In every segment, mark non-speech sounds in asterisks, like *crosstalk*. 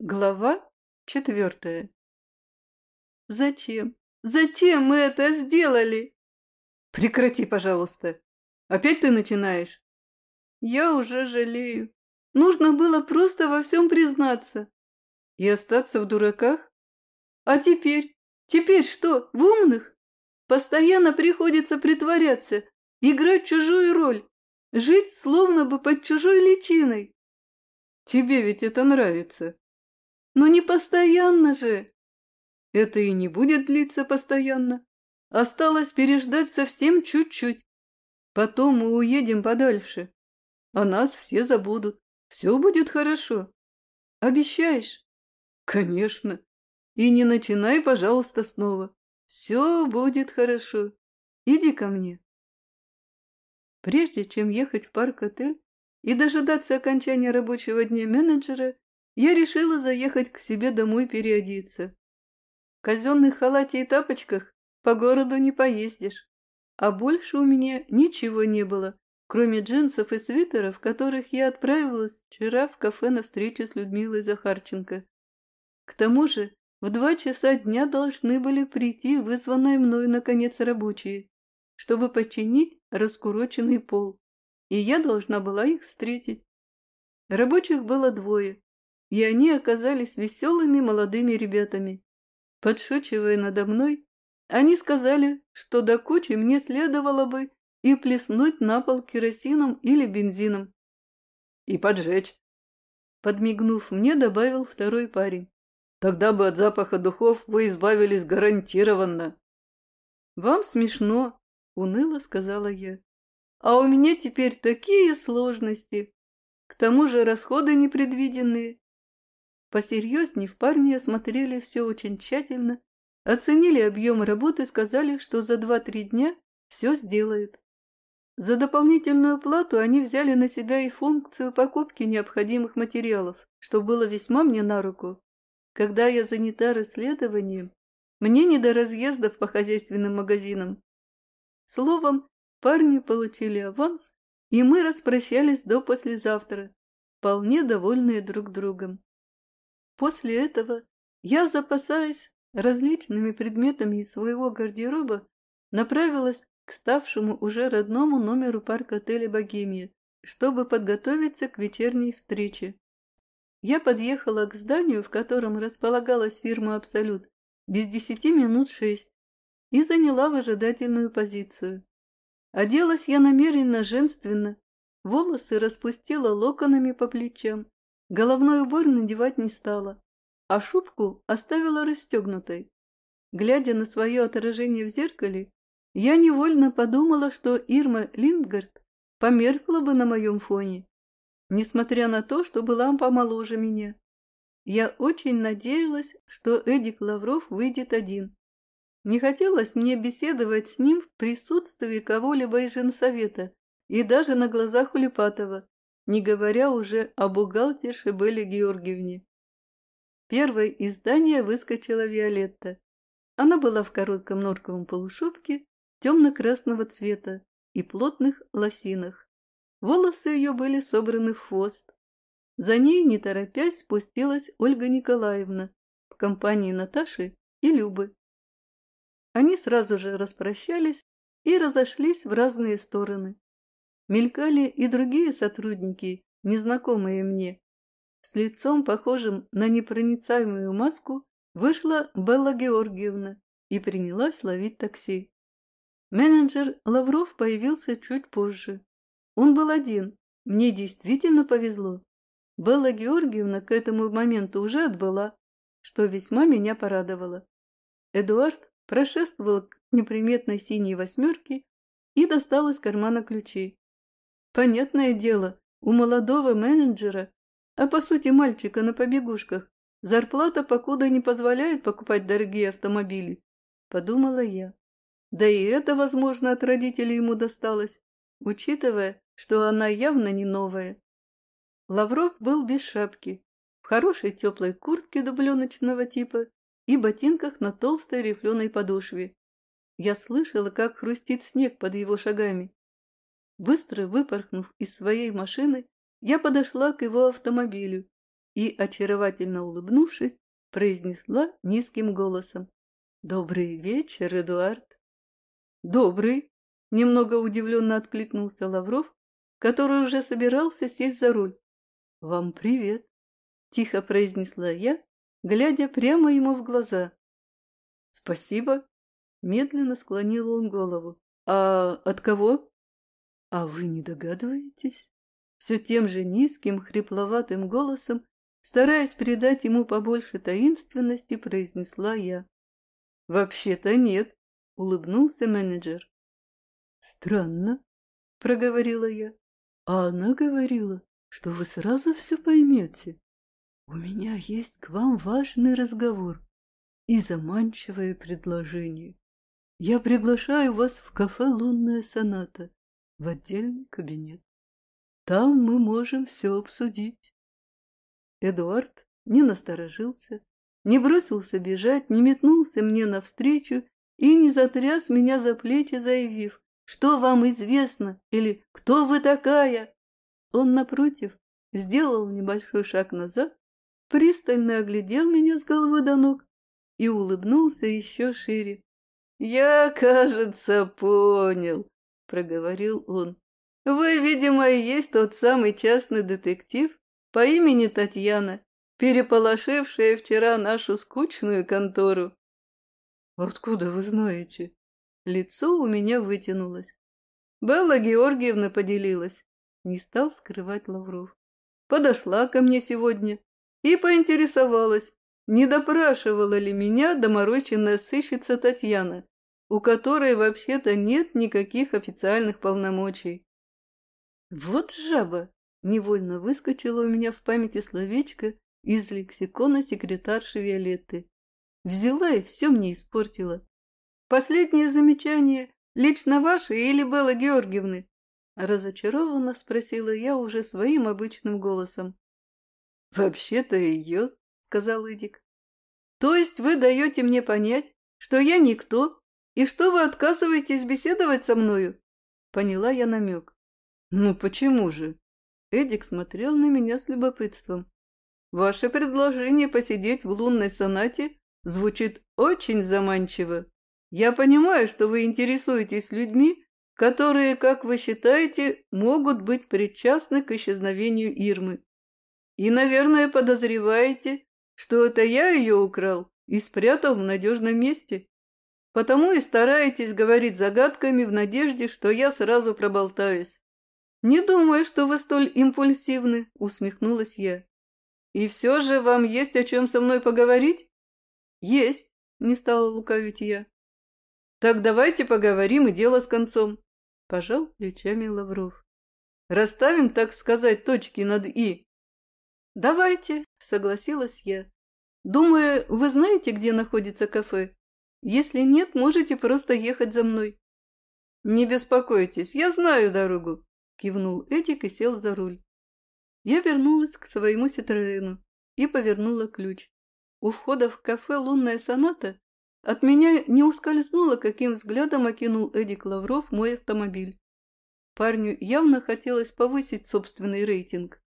Глава четвертая. Зачем? Зачем мы это сделали? Прекрати, пожалуйста. Опять ты начинаешь. Я уже жалею. Нужно было просто во всем признаться. И остаться в дураках? А теперь? Теперь что, в умных? Постоянно приходится притворяться, играть чужую роль, жить словно бы под чужой личиной. Тебе ведь это нравится. Но не постоянно же. Это и не будет длиться постоянно. Осталось переждать совсем чуть-чуть. Потом мы уедем подальше. А нас все забудут. Все будет хорошо. Обещаешь? Конечно. И не начинай, пожалуйста, снова. Все будет хорошо. Иди ко мне. Прежде чем ехать в парк-отель и дожидаться окончания рабочего дня менеджера, я решила заехать к себе домой переодеться. В казенных халате и тапочках по городу не поездишь. А больше у меня ничего не было, кроме джинсов и свитеров, которых я отправилась вчера в кафе на встречу с Людмилой Захарченко. К тому же в два часа дня должны были прийти вызванные мною, наконец, рабочие, чтобы починить раскуроченный пол, и я должна была их встретить. Рабочих было двое, и они оказались веселыми молодыми ребятами. Подшучивая надо мной, они сказали, что до кучи мне следовало бы и плеснуть на пол керосином или бензином. И поджечь. Подмигнув мне, добавил второй парень. Тогда бы от запаха духов вы избавились гарантированно. Вам смешно, уныло сказала я. А у меня теперь такие сложности. К тому же расходы непредвиденные. Посерьезнее в парни осмотрели все очень тщательно, оценили объем работы и сказали, что за два-три дня все сделают. За дополнительную плату они взяли на себя и функцию покупки необходимых материалов, что было весьма мне на руку. Когда я занята расследованием, мне не до разъездов по хозяйственным магазинам. Словом, парни получили аванс, и мы распрощались до послезавтра, вполне довольные друг другом. После этого я, запасаясь различными предметами из своего гардероба, направилась к ставшему уже родному номеру парк-отеля «Богемия», чтобы подготовиться к вечерней встрече. Я подъехала к зданию, в котором располагалась фирма «Абсолют», без десяти минут шесть, и заняла выжидательную позицию. Оделась я намеренно женственно, волосы распустила локонами по плечам, Головной убор надевать не стала, а шубку оставила расстегнутой. Глядя на свое отражение в зеркале, я невольно подумала, что Ирма Линдгард померкла бы на моем фоне, несмотря на то, что была помоложе меня. Я очень надеялась, что Эдик Лавров выйдет один. Не хотелось мне беседовать с ним в присутствии кого-либо из женсовета и даже на глазах у Липатова, не говоря уже о бухгалтерше Белле Георгиевне. Первой из здания выскочила Виолетта. Она была в коротком норковом полушубке темно-красного цвета и плотных лосинах. Волосы ее были собраны в хвост. За ней, не торопясь, спустилась Ольга Николаевна в компании Наташи и Любы. Они сразу же распрощались и разошлись в разные стороны. Мелькали и другие сотрудники, незнакомые мне. С лицом, похожим на непроницаемую маску, вышла Белла Георгиевна и принялась ловить такси. Менеджер Лавров появился чуть позже. Он был один. Мне действительно повезло. Белла Георгиевна к этому моменту уже отбыла, что весьма меня порадовало. Эдуард прошествовал к неприметной синей восьмерке и достал из кармана ключи. Понятное дело, у молодого менеджера, а по сути мальчика на побегушках, зарплата покуда не позволяет покупать дорогие автомобили, подумала я. Да и это, возможно, от родителей ему досталось, учитывая, что она явно не новая. Лавров был без шапки, в хорошей теплой куртке дубленочного типа и ботинках на толстой рифленой подошве. Я слышала, как хрустит снег под его шагами. Быстро выпорхнув из своей машины, я подошла к его автомобилю и, очаровательно улыбнувшись, произнесла низким голосом. «Добрый вечер, Эдуард!» «Добрый!» — немного удивленно откликнулся Лавров, который уже собирался сесть за руль. «Вам привет!» — тихо произнесла я, глядя прямо ему в глаза. «Спасибо!» — медленно склонил он голову. «А от кого?» «А вы не догадываетесь?» Все тем же низким, хрипловатым голосом, стараясь придать ему побольше таинственности, произнесла я. «Вообще-то нет», — улыбнулся менеджер. «Странно», — проговорила я. «А она говорила, что вы сразу все поймете. У меня есть к вам важный разговор и заманчивое предложение. Я приглашаю вас в кафе «Лунная соната» в отдельный кабинет. Там мы можем все обсудить. Эдуард не насторожился, не бросился бежать, не метнулся мне навстречу и не затряс меня за плечи, заявив, что вам известно или кто вы такая. Он, напротив, сделал небольшой шаг назад, пристально оглядел меня с головы до ног и улыбнулся еще шире. «Я, кажется, понял», — проговорил он. «Вы, видимо, и есть тот самый частный детектив по имени Татьяна, переполошившая вчера нашу скучную контору». «Откуда вы знаете?» Лицо у меня вытянулось. Белла Георгиевна поделилась. Не стал скрывать Лавров. Подошла ко мне сегодня и поинтересовалась, не допрашивала ли меня доморощенная сыщица Татьяна, у которой вообще-то нет никаких официальных полномочий. Вот жаба! Невольно выскочила у меня в памяти словечко из лексикона секретарши Виолетты. Взяла и все мне испортила. Последнее замечание лично ваше или Белла Георгиевны? Разочарованно спросила я уже своим обычным голосом. «Вообще-то ее», — сказал Эдик. «То есть вы даете мне понять, что я никто, и что вы отказываетесь беседовать со мною?» Поняла я намек. «Ну почему же?» Эдик смотрел на меня с любопытством. «Ваше предложение посидеть в лунной сонате звучит очень заманчиво. Я понимаю, что вы интересуетесь людьми, которые, как вы считаете, могут быть причастны к исчезновению Ирмы. И, наверное, подозреваете, что это я ее украл и спрятал в надежном месте. Потому и стараетесь говорить загадками в надежде, что я сразу проболтаюсь. Не думаю, что вы столь импульсивны, усмехнулась я. И все же вам есть о чем со мной поговорить? Есть, не стала лукавить я. Так давайте поговорим и дело с концом. Пожал плечами Лавров. Расставим, так сказать, точки над «и». «Давайте», — согласилась я. «Думаю, вы знаете, где находится кафе? Если нет, можете просто ехать за мной». «Не беспокойтесь, я знаю дорогу», — кивнул Эдик и сел за руль. Я вернулась к своему Ситроену и повернула ключ. У входа в кафе «Лунная соната» от меня не ускользнуло, каким взглядом окинул Эдик Лавров мой автомобиль. Парню явно хотелось повысить собственный рейтинг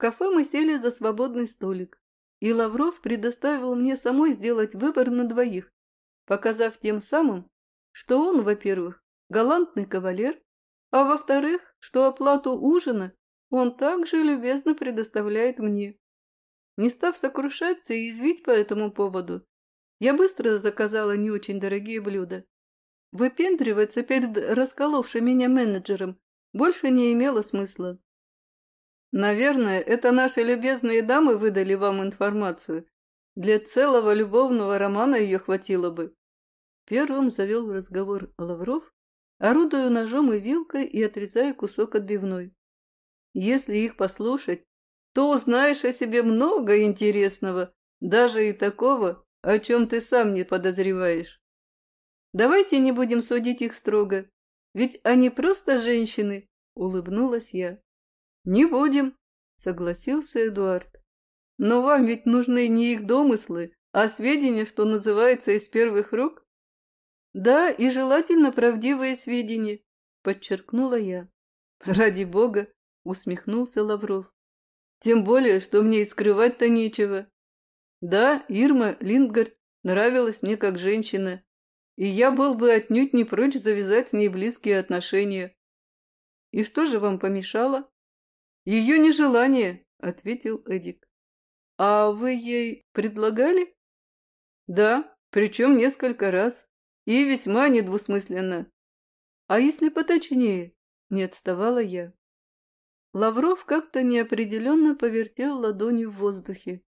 кафе мы сели за свободный столик, и Лавров предоставил мне самой сделать выбор на двоих, показав тем самым, что он, во-первых, галантный кавалер, а во-вторых, что оплату ужина он также любезно предоставляет мне. Не став сокрушаться и извить по этому поводу, я быстро заказала не очень дорогие блюда. Выпендриваться перед расколовшим меня менеджером больше не имело смысла. Наверное, это наши любезные дамы выдали вам информацию. Для целого любовного романа ее хватило бы. Первым завел разговор Лавров, орудуя ножом и вилкой и отрезая кусок отбивной. Если их послушать, то узнаешь о себе много интересного, даже и такого, о чем ты сам не подозреваешь. Давайте не будем судить их строго, ведь они просто женщины, улыбнулась я. «Не будем», — согласился Эдуард. «Но вам ведь нужны не их домыслы, а сведения, что называется, из первых рук?» «Да, и желательно правдивые сведения», — подчеркнула я. «Ради бога», — усмехнулся Лавров. Тем более, что мне и скрывать-то нечего. Да, Ирма Линдгард нравилась мне как женщина, и я был бы отнюдь не прочь завязать с ней близкие отношения. И что же вам помешало? Ее нежелание, ответил Эдик. А вы ей предлагали? Да, причем несколько раз. И весьма недвусмысленно. А если поточнее? Не отставала я. Лавров как-то неопределенно повертел ладонью в воздухе.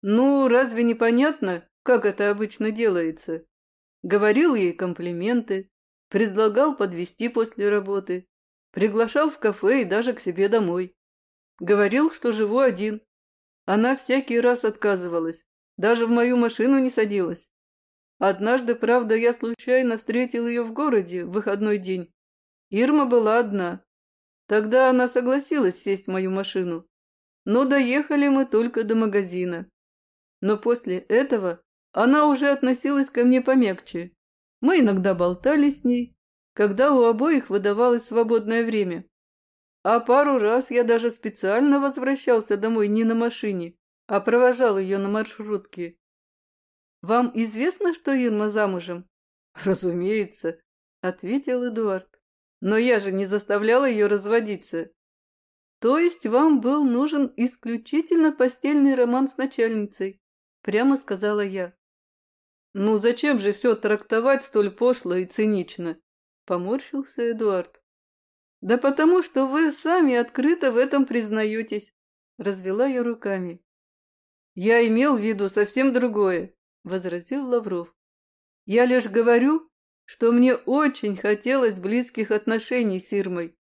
«Ну, разве не понятно, как это обычно делается?» Говорил ей комплименты, предлагал подвести после работы, приглашал в кафе и даже к себе домой. Говорил, что живу один. Она всякий раз отказывалась, даже в мою машину не садилась. Однажды, правда, я случайно встретил ее в городе в выходной день. Ирма была одна. Тогда она согласилась сесть в мою машину. Но доехали мы только до магазина. Но после этого она уже относилась ко мне помягче. Мы иногда болтали с ней, когда у обоих выдавалось свободное время. А пару раз я даже специально возвращался домой не на машине, а провожал ее на маршрутке. «Вам известно, что Ирма замужем?» *laughs* «Разумеется», — ответил Эдуард. «Но я же не заставлял ее разводиться». «То есть вам был нужен исключительно постельный роман с начальницей?» Прямо сказала я. «Ну зачем же все трактовать столь пошло и цинично?» Поморщился Эдуард. «Да потому что вы сами открыто в этом признаетесь», развела я руками. «Я имел в виду совсем другое», возразил Лавров. «Я лишь говорю, что мне очень хотелось близких отношений с Ирмой,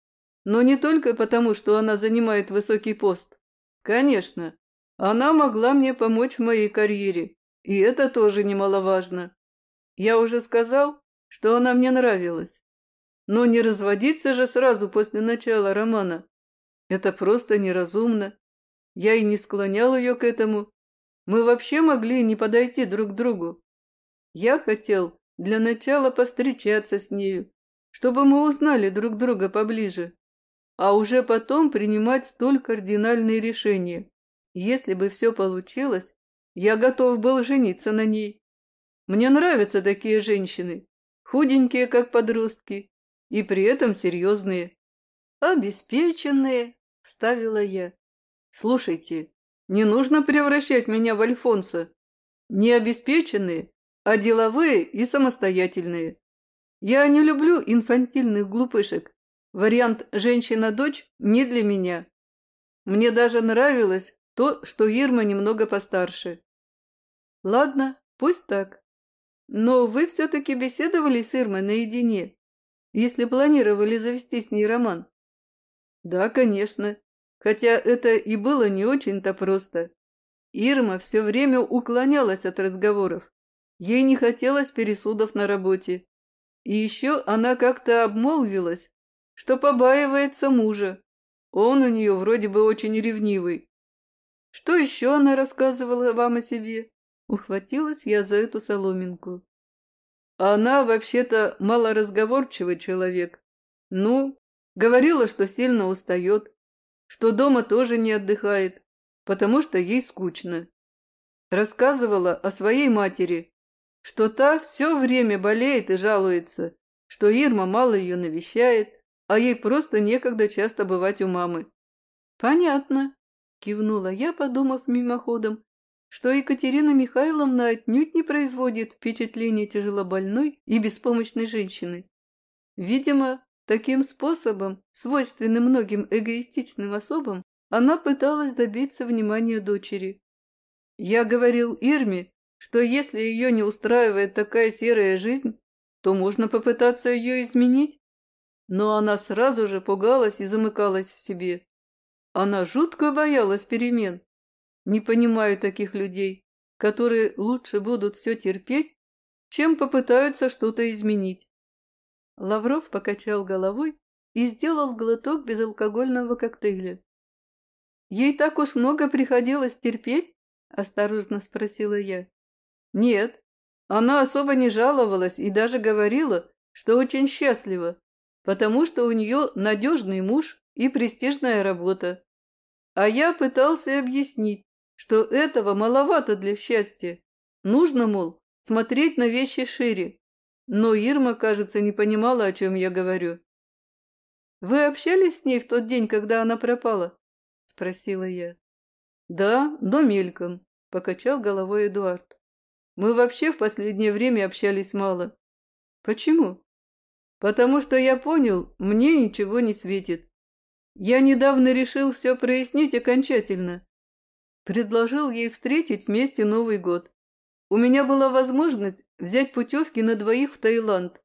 но не только потому, что она занимает высокий пост. Конечно, она могла мне помочь в моей карьере, и это тоже немаловажно. Я уже сказал, что она мне нравилась. Но не разводиться же сразу после начала романа. Это просто неразумно. Я и не склонял ее к этому. Мы вообще могли не подойти друг к другу. Я хотел для начала повстречаться с нею, чтобы мы узнали друг друга поближе, а уже потом принимать столь кардинальные решения. Если бы все получилось, я готов был жениться на ней. Мне нравятся такие женщины, худенькие, как подростки, и при этом серьезные. Обеспеченные, вставила я. Слушайте, не нужно превращать меня в Альфонса. Не обеспеченные, а деловые и самостоятельные. Я не люблю инфантильных глупышек. Вариант «женщина-дочь» не для меня. Мне даже нравилось то, что Ирма немного постарше. Ладно, пусть так. Но вы все-таки беседовали с Ирмой наедине, если планировали завести с ней роман? Да, конечно. Хотя это и было не очень-то просто. Ирма все время уклонялась от разговоров. Ей не хотелось пересудов на работе. И еще она как-то обмолвилась, что побаивается мужа. Он у нее вроде бы очень ревнивый. Что еще она рассказывала вам о себе? Ухватилась я за эту соломинку. Она вообще-то малоразговорчивый человек. Ну, говорила, что сильно устает, что дома тоже не отдыхает, потому что ей скучно. Рассказывала о своей матери, что та все время болеет и жалуется, что Ирма мало ее навещает, а ей просто некогда часто бывать у мамы. Понятно, Кивнула я, подумав мимоходом, что Екатерина Михайловна отнюдь не производит впечатления тяжелобольной и беспомощной женщины. Видимо, таким способом, свойственным многим эгоистичным особам, она пыталась добиться внимания дочери. Я говорил Ирме, что если ее не устраивает такая серая жизнь, то можно попытаться ее изменить. Но она сразу же пугалась и замыкалась в себе. Она жутко боялась перемен. Не понимаю таких людей, которые лучше будут все терпеть, чем попытаются что-то изменить. Лавров покачал головой и сделал глоток безалкогольного коктейля. «Ей так уж много приходилось терпеть?» – осторожно спросила я. «Нет, она особо не жаловалась и даже говорила, что очень счастлива, потому что у нее надежный муж и престижная работа. А я пытался объяснить, что этого маловато для счастья. Нужно, мол, смотреть на вещи шире. Но Ирма, кажется, не понимала, о чем я говорю. «Вы общались с ней в тот день, когда она пропала?» – спросила я. «Да, но мельком», – покачал головой Эдуард. «Мы вообще в последнее время общались мало». «Почему?» «Потому что я понял, мне ничего не светит. Я недавно решил все прояснить окончательно. Предложил ей встретить вместе Новый год. У меня была возможность взять путевки на двоих в Таиланд.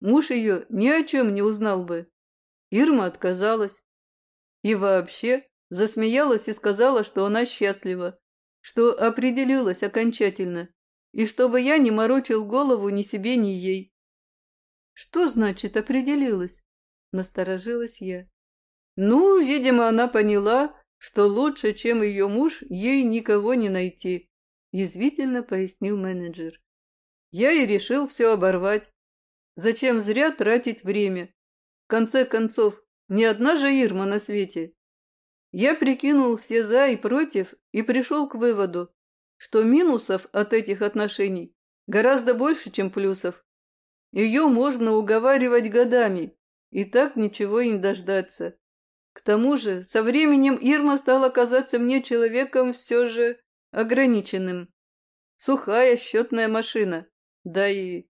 Муж ее ни о чем не узнал бы. Ирма отказалась. И вообще засмеялась и сказала, что она счастлива, что определилась окончательно, и чтобы я не морочил голову ни себе, ни ей. «Что значит определилась?» – насторожилась я. «Ну, видимо, она поняла, что лучше, чем ее муж, ей никого не найти», – язвительно пояснил менеджер. «Я и решил все оборвать. Зачем зря тратить время? В конце концов, не одна же Ирма на свете. Я прикинул все «за» и «против» и пришел к выводу, что минусов от этих отношений гораздо больше, чем плюсов. Ее можно уговаривать годами, и так ничего и не дождаться. К тому же, со временем Ирма стала казаться мне человеком все же ограниченным. Сухая счетная машина. Да и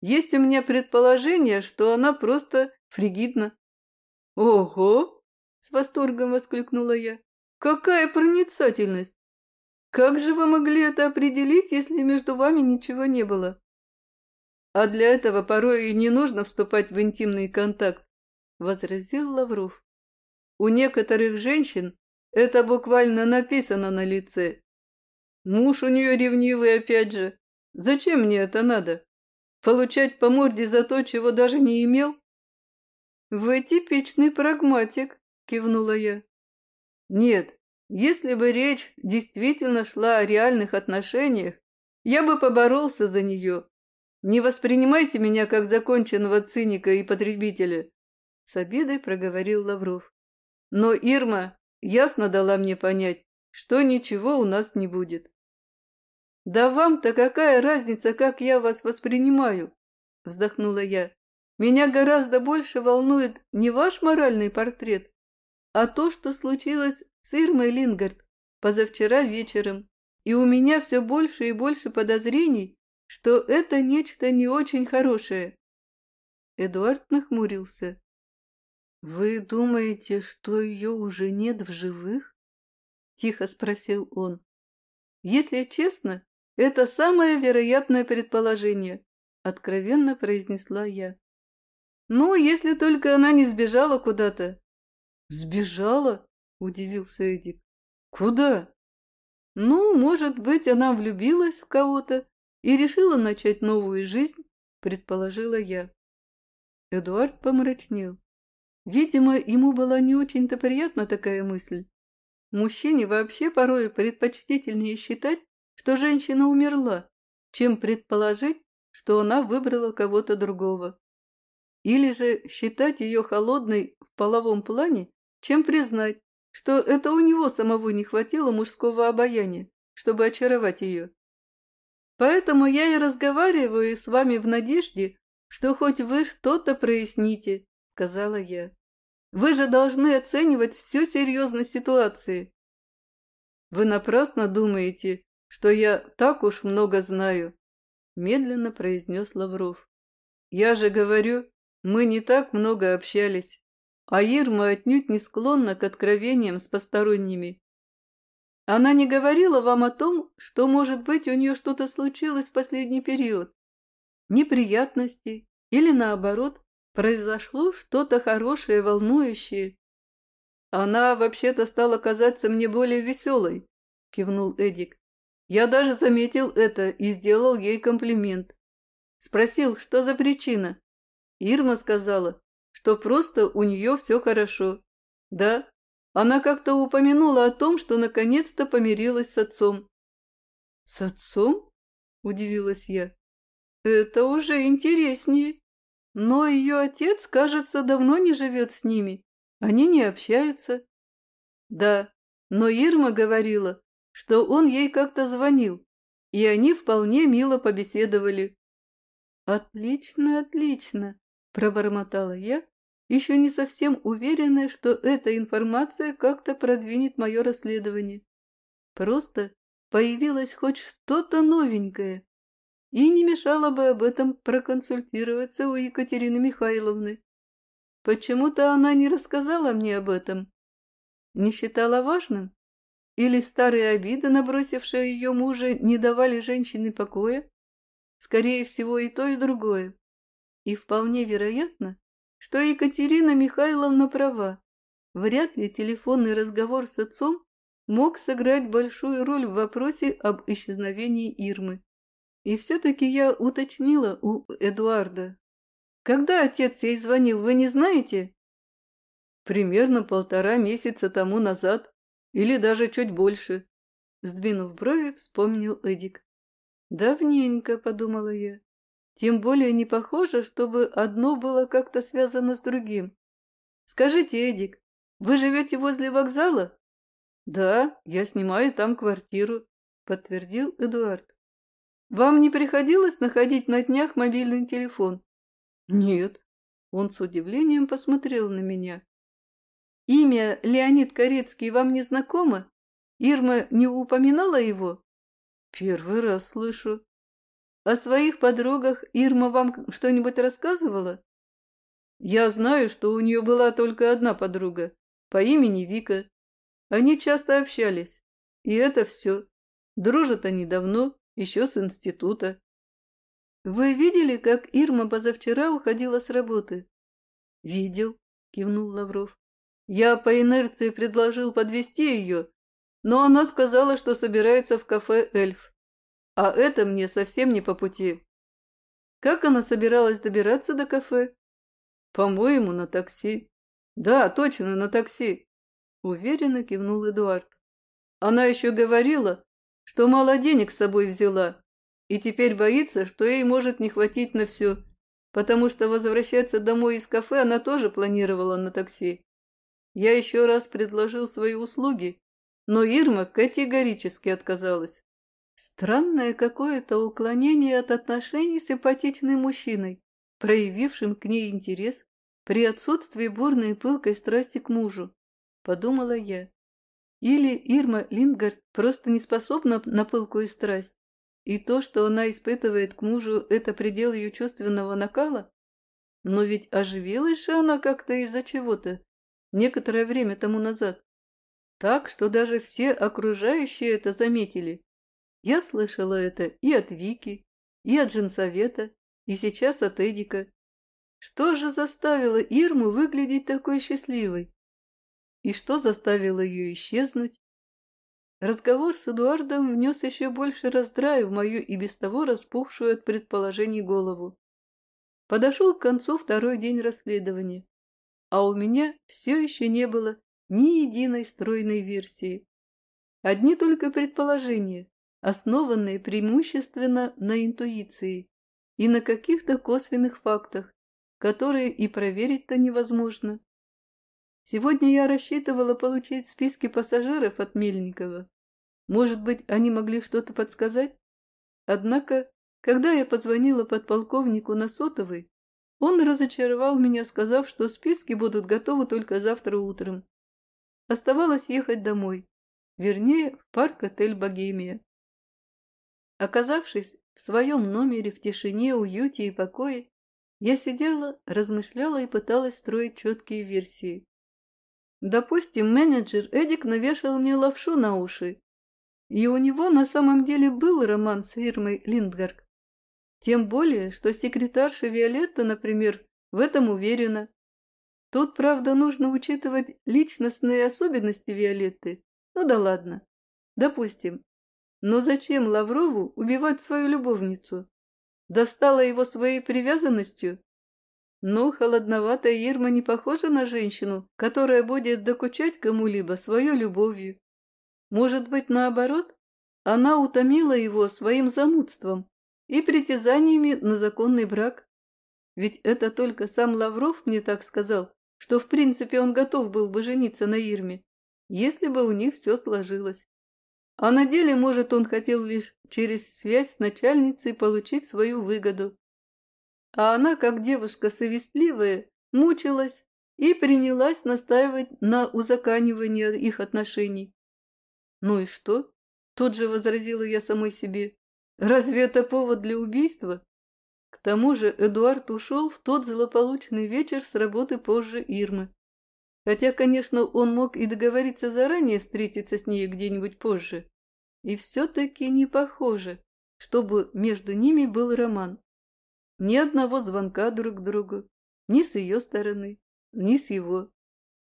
есть у меня предположение, что она просто фригидна. Ого! С восторгом воскликнула я. Какая проницательность! Как же вы могли это определить, если между вами ничего не было? А для этого порой и не нужно вступать в интимный контакт, возразил Лавров. У некоторых женщин это буквально написано на лице. Муж у нее ревнивый опять же. Зачем мне это надо? Получать по морде за то, чего даже не имел? Вы типичный прагматик, кивнула я. Нет, если бы речь действительно шла о реальных отношениях, я бы поборолся за нее. Не воспринимайте меня как законченного циника и потребителя, с обидой проговорил Лавров. Но Ирма ясно дала мне понять, что ничего у нас не будет. «Да вам-то какая разница, как я вас воспринимаю?» – вздохнула я. «Меня гораздо больше волнует не ваш моральный портрет, а то, что случилось с Ирмой Лингард позавчера вечером, и у меня все больше и больше подозрений, что это нечто не очень хорошее». Эдуард нахмурился. «Вы думаете, что ее уже нет в живых?» – тихо спросил он. «Если честно, это самое вероятное предположение», – откровенно произнесла я. «Ну, если только она не сбежала куда-то». «Сбежала?» – удивился Эдик. «Куда?» «Ну, может быть, она влюбилась в кого-то и решила начать новую жизнь», – предположила я. Эдуард помрачнел. Видимо, ему была не очень-то приятна такая мысль. Мужчине вообще порой предпочтительнее считать, что женщина умерла, чем предположить, что она выбрала кого-то другого. Или же считать ее холодной в половом плане, чем признать, что это у него самого не хватило мужского обаяния, чтобы очаровать ее. Поэтому я и разговариваю с вами в надежде, что хоть вы что-то проясните, сказала я. Вы же должны оценивать всю серьезность ситуации. Вы напрасно думаете, что я так уж много знаю, медленно произнес Лавров. Я же говорю, мы не так много общались, а Ирма отнюдь не склонна к откровениям с посторонними. Она не говорила вам о том, что, может быть, у нее что-то случилось в последний период? Неприятности или, наоборот, Произошло что-то хорошее, волнующее. Она вообще-то стала казаться мне более веселой, кивнул Эдик. Я даже заметил это и сделал ей комплимент. Спросил, что за причина. Ирма сказала, что просто у нее все хорошо. Да, она как-то упомянула о том, что наконец-то помирилась с отцом. «С отцом?» – удивилась я. «Это уже интереснее». Но ее отец, кажется, давно не живет с ними. Они не общаются. Да, Но Ирма говорила, что он ей как-то звонил, и они вполне мило побеседовали. «Отлично, отлично!» – пробормотала я, еще не совсем уверенная, что эта информация как-то продвинет мое расследование. Просто появилось хоть что-то новенькое, и не мешало бы об этом проконсультироваться у Екатерины Михайловны. Почему-то она не рассказала мне об этом. Не считала важным? Или старые обиды, набросившие ее мужа, не давали женщине покоя? Скорее всего, и то, и другое. И вполне вероятно, что Екатерина Михайловна права. Вряд ли телефонный разговор с отцом мог сыграть большую роль в вопросе об исчезновении Ирмы. И все-таки я уточнила у Эдуарда. Когда отец ей звонил, вы не знаете? Примерно полтора месяца тому назад, или даже чуть больше. Сдвинув брови, вспомнил Эдик. Давненько, подумала я. Тем более не похоже, чтобы одно было как-то связано с другим. Скажите, Эдик, вы живете возле вокзала? Да, я снимаю там квартиру, подтвердил Эдуард. Вам не приходилось находить на днях мобильный телефон? Нет. Он с удивлением посмотрел на меня. Имя Леонид Корецкий вам не знакомо? Ирма не упоминала его? Первый раз слышу. О своих подругах Ирма вам что-нибудь рассказывала? Я знаю, что у нее была только одна подруга по имени Вика. Они часто общались. И это все. Дружат они давно, еще с института. Вы видели, как Ирма позавчера уходила с работы? Видел, кивнул Лавров. Я по инерции предложил подвести ее, но она сказала, что собирается в кафе «Эльф». А это мне совсем не по пути. Как она собиралась добираться до кафе? По-моему, на такси. Да, точно, на такси. Уверенно кивнул Эдуард. Она еще говорила, что мало денег с собой взяла, и теперь боится, что ей может не хватить на все, потому что возвращаться домой из кафе она тоже планировала на такси. Я еще раз предложил свои услуги, но Ирма категорически отказалась. Странное какое-то уклонение от отношений с симпатичным мужчиной, проявившим к ней интерес при отсутствии бурной и пылкой страсти к мужу, подумала я. Или Ирма Линдгард просто не способна на пылкую страсть, и то, что она испытывает к мужу, это предел ее чувственного накала? Но ведь оживилась же она как-то из-за чего-то, некоторое время тому назад. Так, что даже все окружающие это заметили. Я слышала это и от Вики, и от женсовета, и сейчас от Эдика. Что же заставило Ирму выглядеть такой счастливой? И что заставило ее исчезнуть? Разговор с Эдуардом внес еще больше раздрая в мою и без того распухшую от предположений голову. Подошел к концу второй день расследования, а у меня все еще не было ни единой стройной версии. Одни только предположения, основанные преимущественно на интуиции и на каких-то косвенных фактах, которые и проверить-то невозможно. Сегодня я рассчитывала получить списки пассажиров от Мельникова. Может быть, они могли что-то подсказать? Однако, когда я позвонила подполковнику на сотовый, он разочаровал меня, сказав, что списки будут готовы только завтра утром. Оставалось ехать домой, вернее, в парк-отель «Богемия». Оказавшись в своем номере в тишине, уюте и покое, я сидела, размышляла и пыталась строить четкие версии. Допустим, менеджер Эдик навешал мне лапшу на уши, и у него на самом деле был роман с Ирмой Линдгард. Тем более, что секретарша Виолетта, например, в этом уверена. Тут, правда, нужно учитывать личностные особенности Виолетты. Ну да ладно. Допустим, но зачем Лаврову убивать свою любовницу? Достала его своей привязанностью? Но холодноватая Ирма не похожа на женщину, которая будет докучать кому-либо своей любовью. Может быть, наоборот? Она утомила его своим занудством и притязаниями на законный брак. Ведь это только сам Лавров мне так сказал, что в принципе он готов был бы жениться на Ирме. если бы у них все сложилось. А на деле, может, он хотел лишь через связь с начальницей получить свою выгоду. А она, как девушка совестливая, мучилась и принялась настаивать на узаканивании их отношений. Ну и что? Тут же возразила я самой себе. Разве это повод для убийства? К тому же Эдуард ушел в тот злополучный вечер с работы позже Ирмы. Хотя, конечно, он мог и договориться заранее встретиться с ней где-нибудь позже. И все-таки не похоже, чтобы между ними был роман. Ни одного звонка друг к другу, ни с ее стороны, ни с его.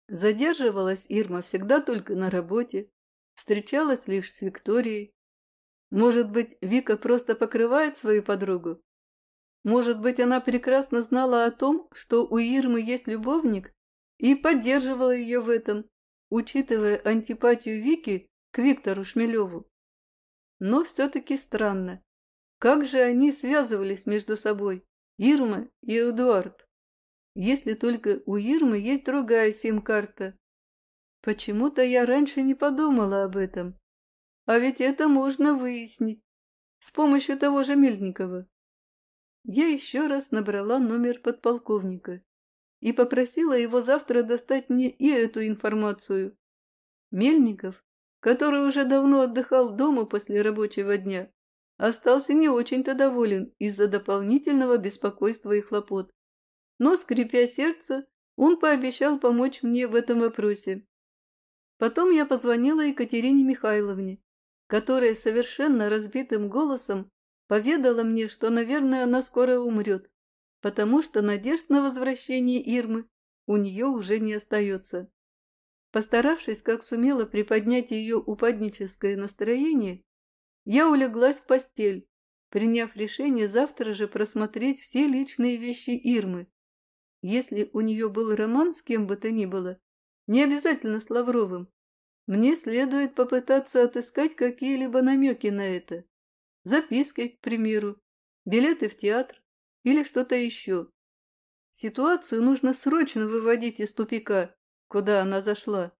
Задерживалась Ирма всегда только на работе, встречалась лишь с Викторией. Может быть, Вика просто покрывает свою подругу? Может быть, она прекрасно знала о том, что у Ирмы есть любовник, и поддерживала ее в этом, учитывая антипатию Вики к Виктору Шмелеву. Но все-таки странно. Как же они связывались между собой, Ирма и Эдуард? Если только у Ирмы есть другая сим-карта. Почему-то я раньше не подумала об этом. А ведь это можно выяснить с помощью того же Мельникова. Я еще раз набрала номер подполковника и попросила его завтра достать мне и эту информацию. Мельников, который уже давно отдыхал дома после рабочего дня, остался не очень-то доволен из-за дополнительного беспокойства и хлопот. Но, скрипя сердце, он пообещал помочь мне в этом вопросе. Потом я позвонила Екатерине Михайловне, которая совершенно разбитым голосом поведала мне, что, наверное, она скоро умрет потому что надежд на возвращение Ирмы у нее уже не остается. Постаравшись, как сумела приподнять ее упадническое настроение, я улеглась в постель, приняв решение завтра же просмотреть все личные вещи Ирмы. Если у нее был роман с кем бы то ни было, не обязательно с Лавровым, мне следует попытаться отыскать какие-либо намеки на это. Запиской, к примеру, билеты в театр, или что-то еще. Ситуацию нужно срочно выводить из тупика, куда она зашла.